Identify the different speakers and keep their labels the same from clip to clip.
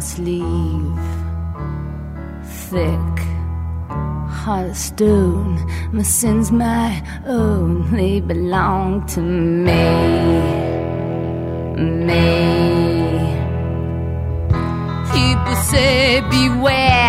Speaker 1: sleeve. Thick, hard stone, my sins my own, they belong to me. Me. People say, beware.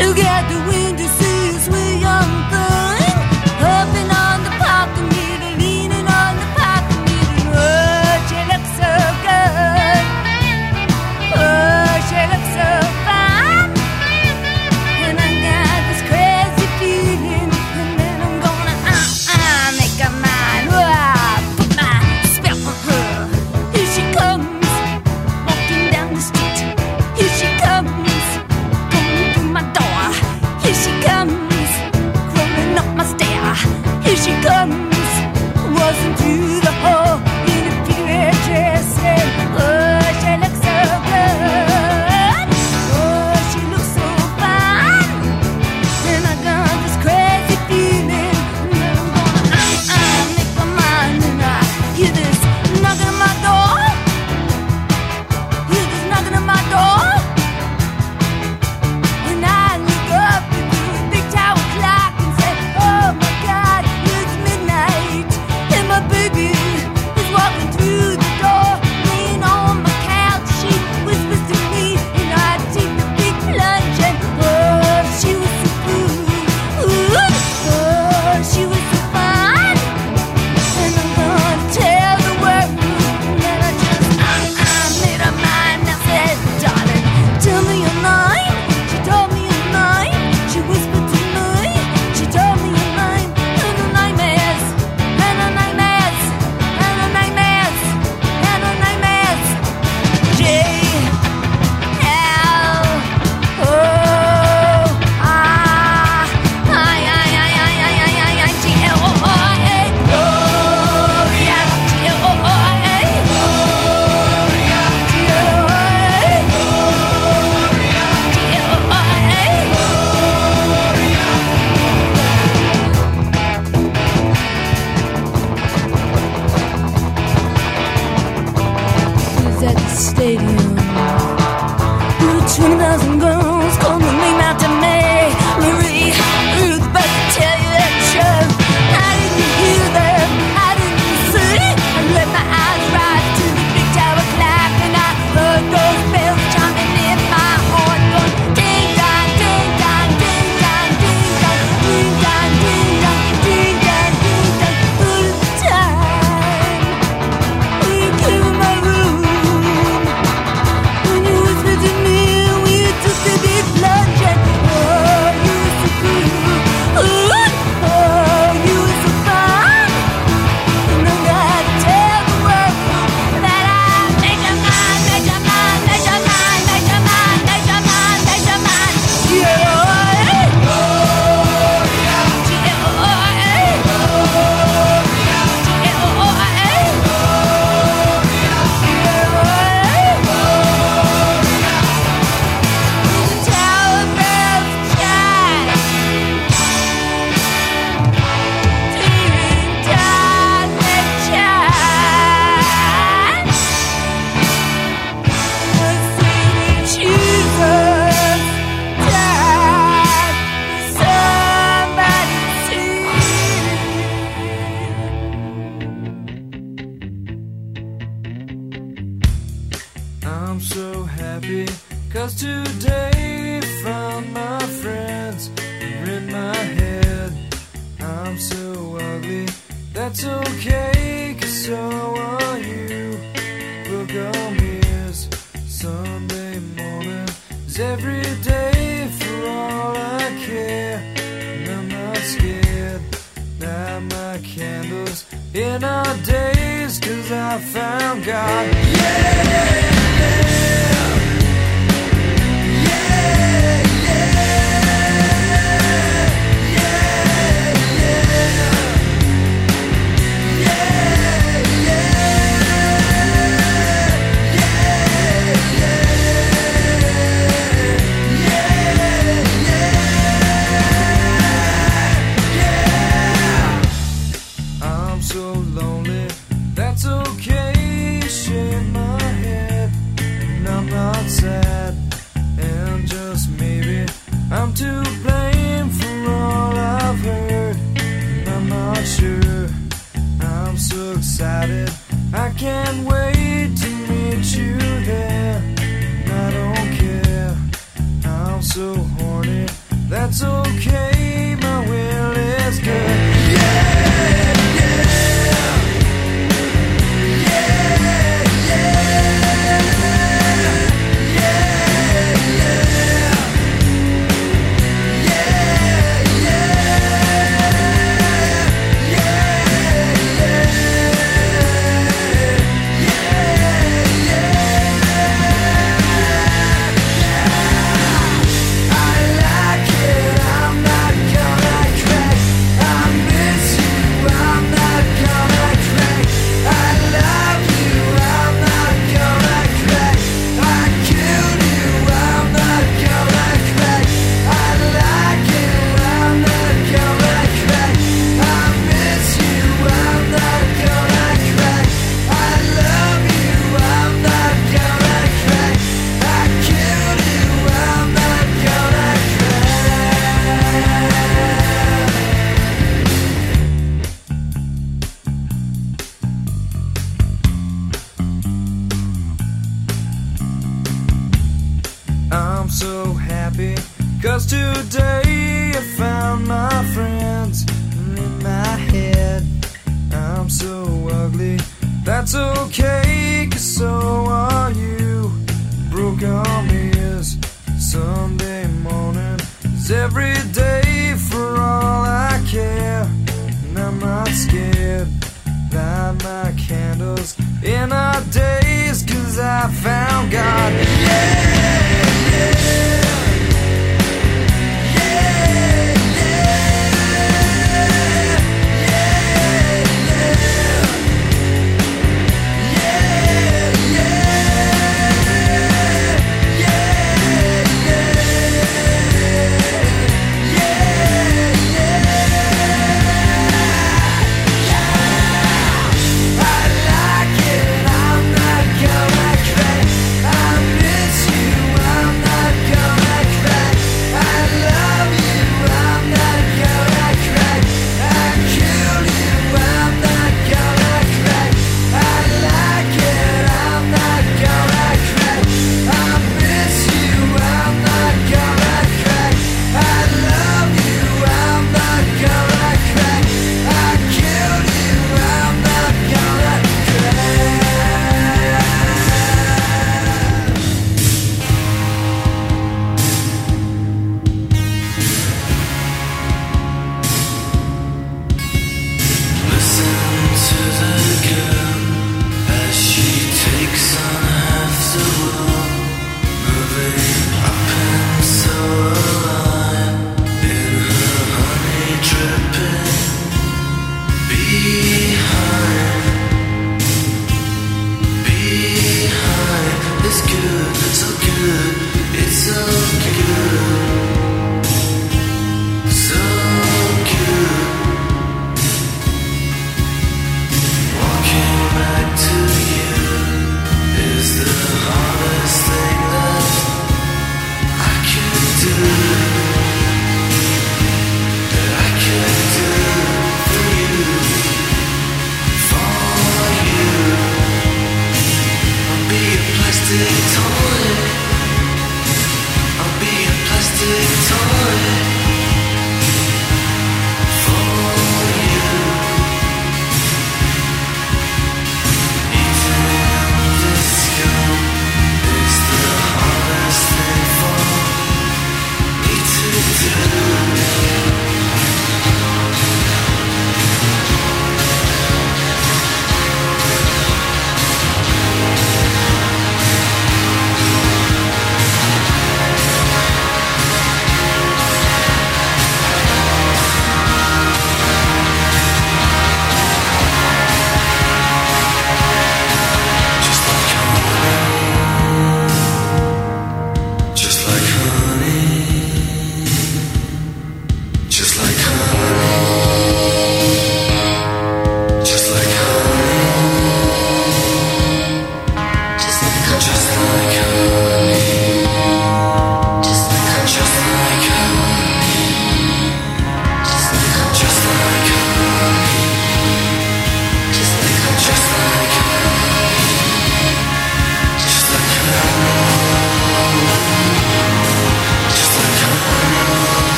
Speaker 1: Eu together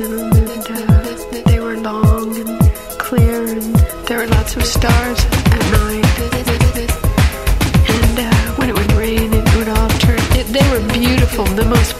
Speaker 1: and they
Speaker 2: were long and clear, and there were lots of stars at night. And uh, when it would rain, it would all turn. It, they were beautiful, the most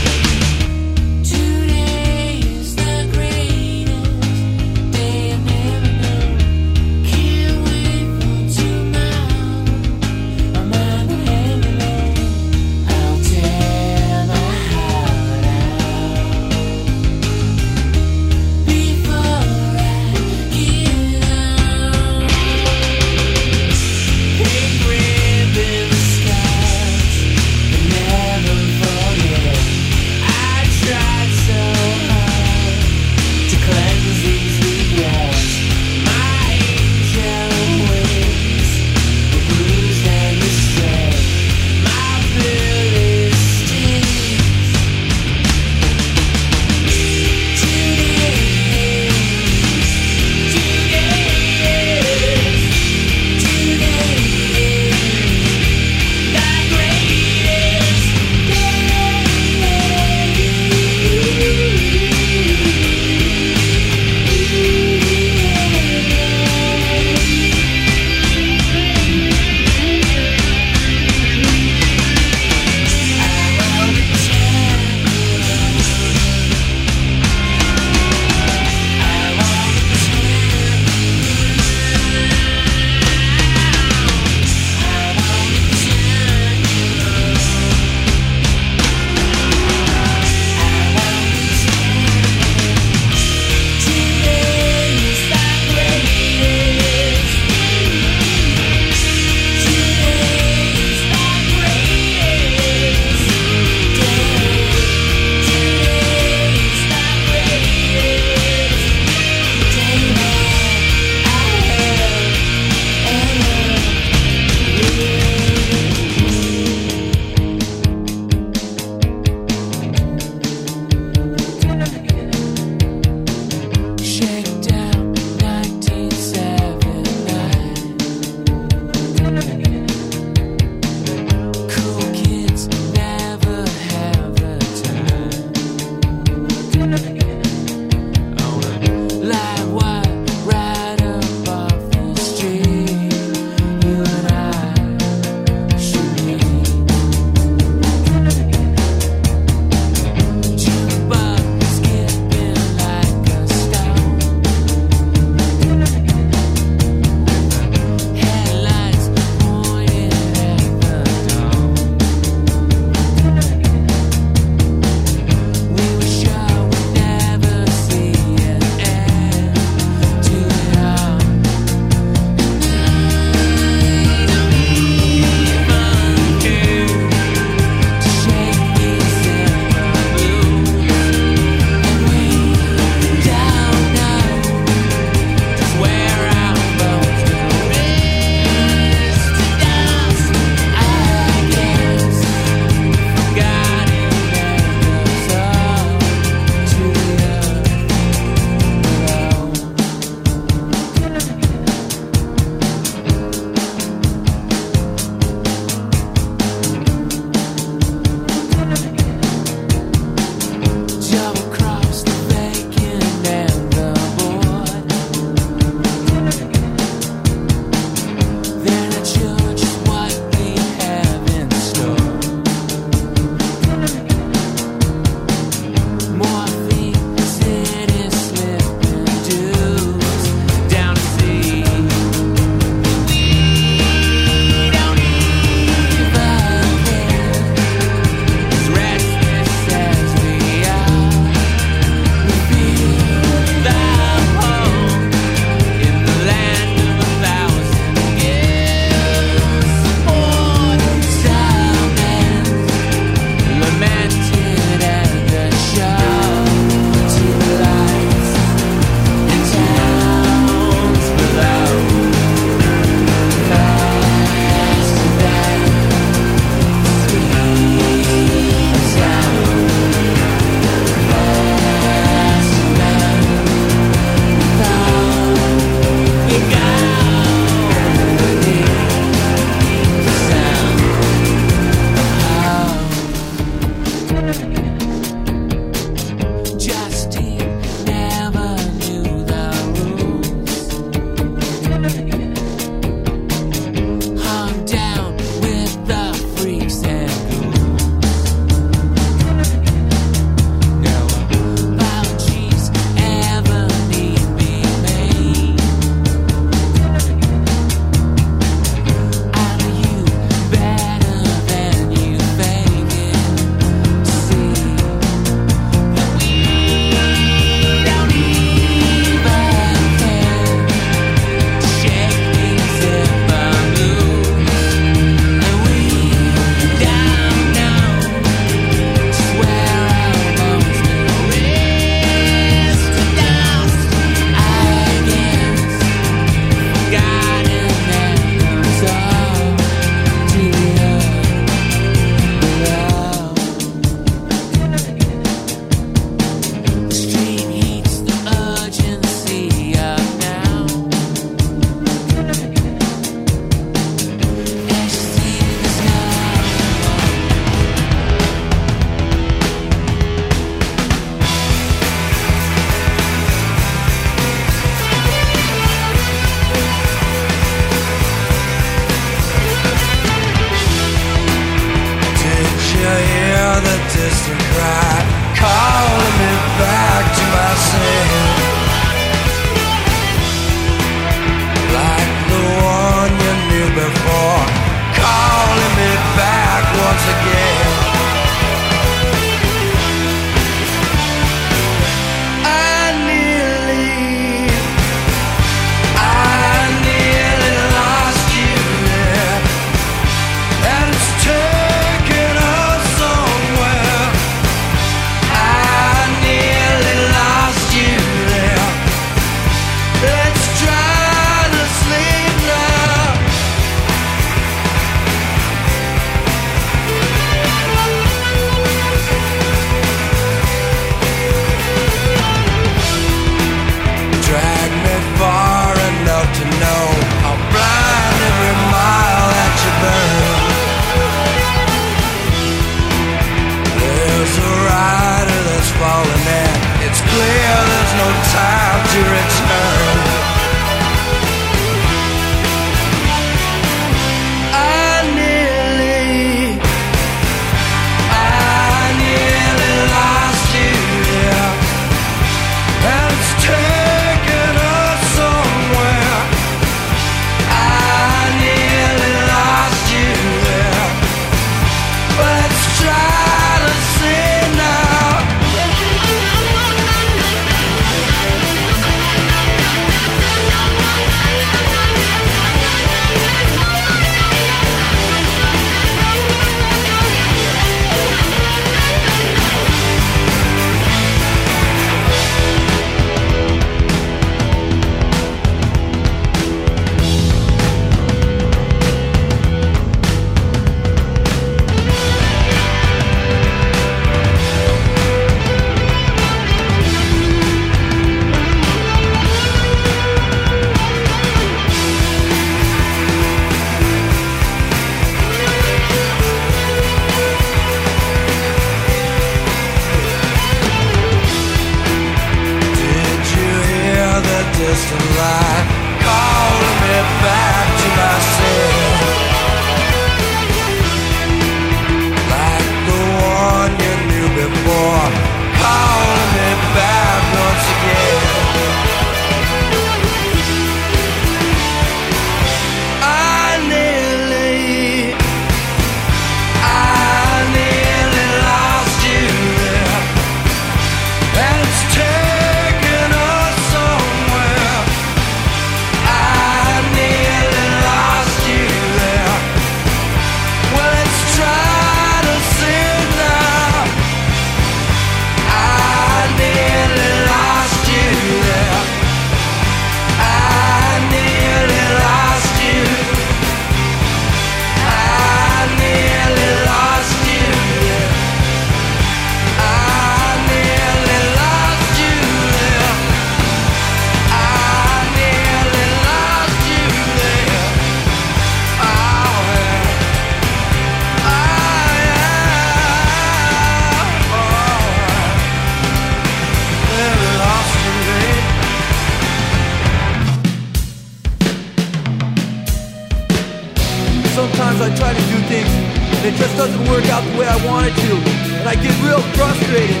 Speaker 3: frustrated.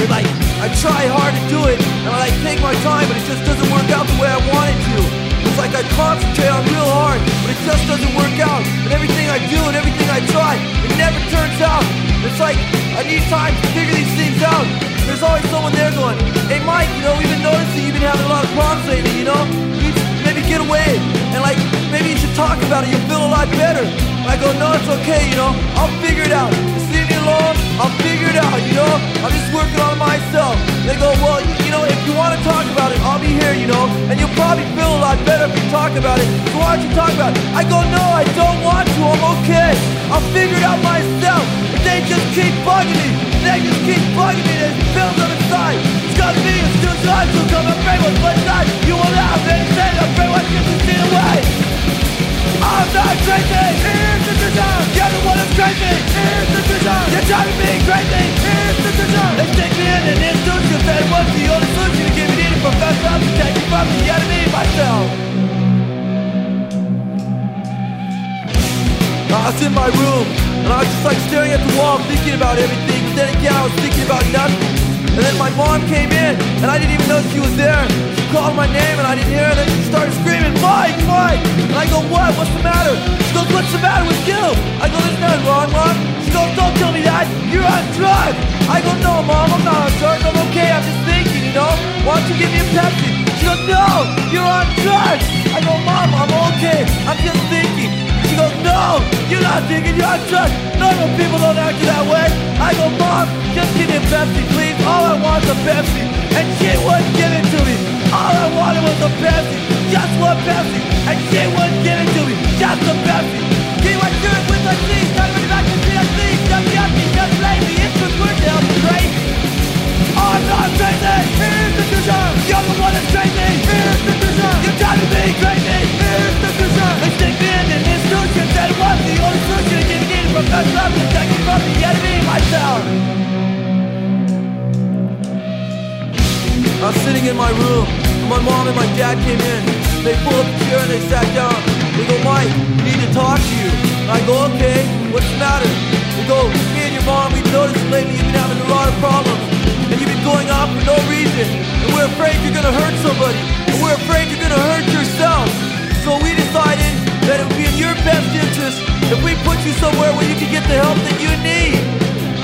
Speaker 3: And like I try hard to do it and I like take my time but it just doesn't work out the way I want it to. It's like I concentrate on real hard, but it just doesn't work out. And everything I do and everything I try, it never turns out. It's like I need time to figure these things out. There's always someone there going, Hey Mike, you know, we've been noticing you've been having a lot of problems lately, you know? Maybe get away and like maybe you should talk about it, you'll feel a lot better. And I go, no, it's okay, you know, I'll figure it out. Me I'll figure it out, you know? I'm just working on myself. They go, well, you, know, if you want to talk about it, I'll be here, you know, and you'll probably feel a lot better if you talk about it. So why don't you talk about it? I go, no, I don't want to, I'm okay. I'll figure it out myself. But they just keep bugging me. They just keep bugging me. There's bills on the side. It's gotta be, it's still time to come. I'm afraid what's left. You will laugh and say, I'm afraid you can see away. I'm not crazy. Here's the design. You're the one that's crazy. Here's the design. You're driving me crazy. Here's the design. They stick me in an institution that was the only solution to give me the professor to take me from the enemy myself. I was in my room and I was just like staring at the wall thinking about everything, then again I was thinking about nothing. And then my mom came in, and I didn't even know she was there. She called my name, and I didn't hear her, and then she started screaming, Mike, Mike! And I go, what? What's the matter? She goes, what's the matter with you? I go, there's nothing wrong, Mom. She goes, don't tell me that. You're on drugs. I go, no, Mom, I'm not on drugs. I'm okay. I'm just thinking, you know? Why don't you give me a Pepsi? She goes, no, you're on drugs. I go, Mom, I'm okay. I'm just thinking. No, you're not thinking, you're drugs. Normal people don't act that way. I go, Mom, just give me a Pepsi, please. All I want is a Pepsi. And she wouldn't give it to me. All I wanted was a Pepsi. Just one Pepsi. And she wouldn't give it to me. Just a Pepsi. He went through it with my teeth. Got me back to see us leave. Just yucky, just lazy. It's the we're down crazy. Oh, I'm not crazy. Here's the future. You're the one that's crazy. Here's the future. You're driving me crazy. Club, protecting from the enemy myself. I was sitting in my room. My mom and my dad came in. They pulled up a chair and they sat down. They go, Mike, we need to talk to you. I go, okay, what's the matter? They go, me and your mom, we've noticed lately you've been having a lot of problems. And you've been going off for no reason. And we're afraid you're gonna hurt somebody. And we're afraid you're gonna hurt yourself. So we decided that it would be in your best interest if we put you somewhere where you can get the help that you need.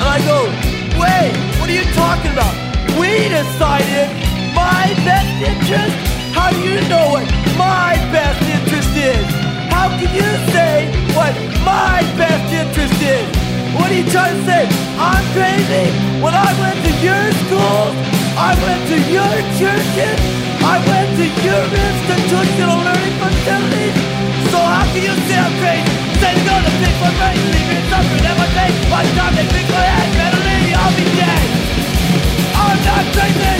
Speaker 3: And I go, wait, what are you talking about? We decided my best interest? How do you know what my best interest is? How can you say what my best interest is? What are you trying to say? I'm crazy? When I went to your schools, I went to your churches, I went to your institutional learning facilities. So how can you say I'm crazy? Say to go to big one right, leave me suffering at my. By the time they pick my head, mentally I'll be dead. I'm not crazy.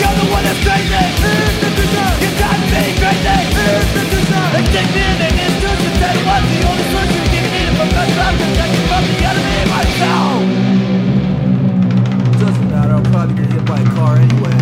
Speaker 3: You're the one that's crazy. You got me crazy. They take me in an institution that was the only solution. Giving it from the club, protecting from the enemy myself. Doesn't matter. I'll probably get hit by a car anyway.